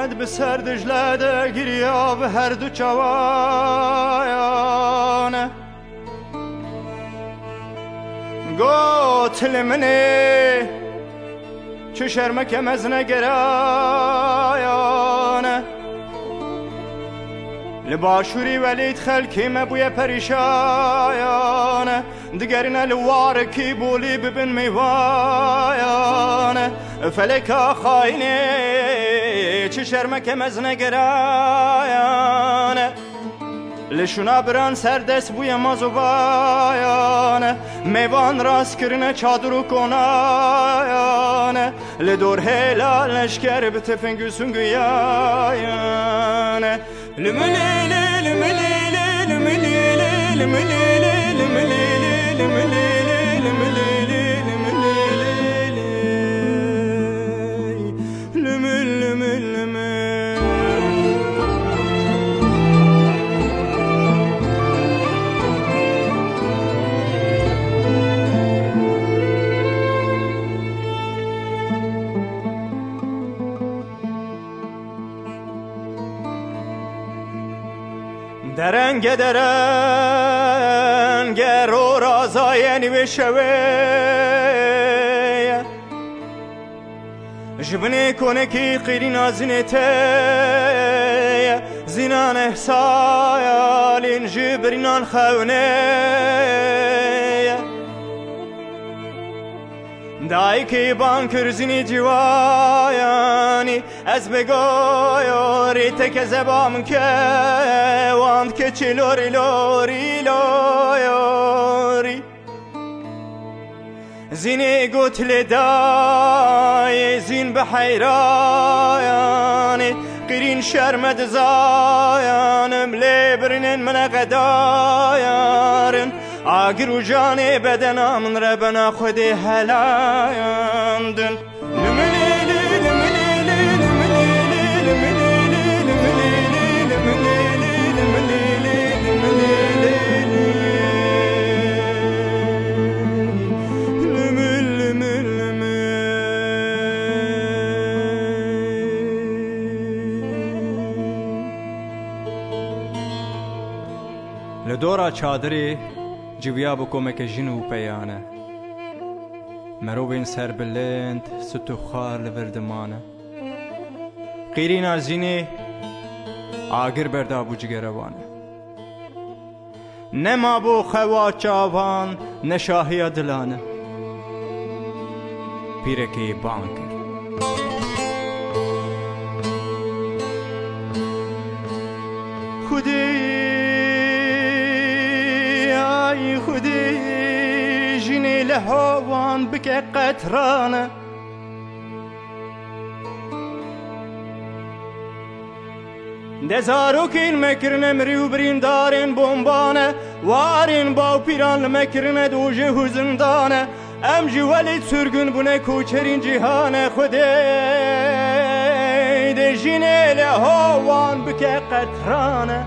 آمد به سر دجله به هر دو چوایان گوت لمنه چه شرمکم از نگرایان. لباشوری ولید خلکی مبوی پریشایان. دگرین الوار کی بولی ببن میوایان. فلکا خاینه چه شرمکم از نگرایان لشونا بران سر دست بوی مازوبایان میوان راست کرنه چادر و کنایان لدور هلال نشکر به تفنگو سنگویایان لملیلی لملیلی لملیلی لملیلی لملیلی لملیلی لملیلی درنگ درنگ رو رازای نوشوه. جبنی کنه کی قیری نازینه ته. زینان احسایالین جبرینان خونه. دایکی بانکر زینی جوایانی از بگویاری تک زبام که واند که چی لوری لوری لوری زینی گوتل دای زین به حیرایانی قرین شرمد زایانم لیبرنن من قدایارن آگر جان بدن من ربنا خودی هلاندن لدورا چادری جویا بکۆمەکە ژین و پەیانە. مرۆڤێن سەر بلند سوت و خوار لە بەردەمانە. قیری نازینێ ئاگر بەردا بوو جگەرەوانە نەما بۆ خەوا چاوان نەشاهەیە دلانە. پیرەکەی بان کرد خودی جنی لهوان بکه قطرانه. دزاروکین مکرنه مریو برین دارین بومبانه وارین باو پیران مکرنه دوجه هزندانه ام جوالی سرگن بونه کوچرین جهان خوده ده جنی لهوان بکه قطرانه.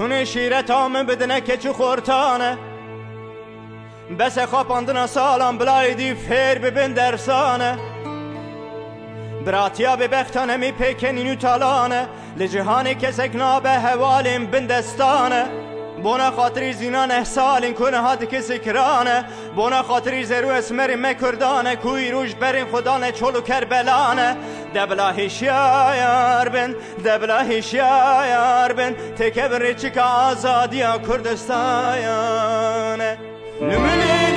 Banker. Hune şiret amın bedene keçi xortane Bese xapandına salam bilaydi fer bibin dersane براتیا به بختانه می پیکنین و تالانه. لجهانی کسک نابه هوالیم بندستانه بونا خاطری زینان احسالین کنه هاد کسی کرانه بونا خاطری زرو اسمری مکردانه. کوی روش برین خدانه چولو Debla hişya yar ben, debla hişya yar ben. Tekebri çıka azadiya Kürdistan'a. Lümülü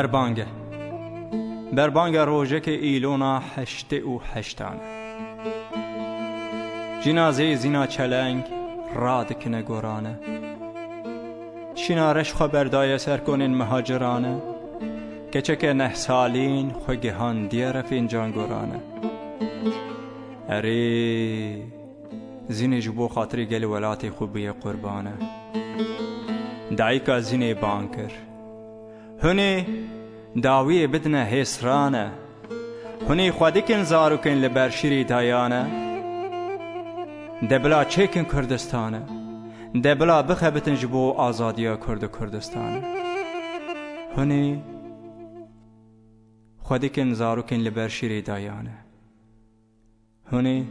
بربانگه بربانگ روژه که ایلونا هشته و هشتانه جنازه زینا چلنگ راد کنه گورانه شینارش خو بردای سر کنین مهاجرانه که چکه نه سالین خو گهان دیره فینجان گورانه اری زینی جبو خاطری گل ولاتی خوبی قربانه دعی که زینی بانکر هنی داوی بدنه هسرانه هنی خودکن زاروکن لبرشیری دایانه. دبلا چیکن کردستانه. دبلا بخبتن جبو آزادیا کرد کردستانه. هنی خودکن زاروکن لبرشیری دایانه. هنی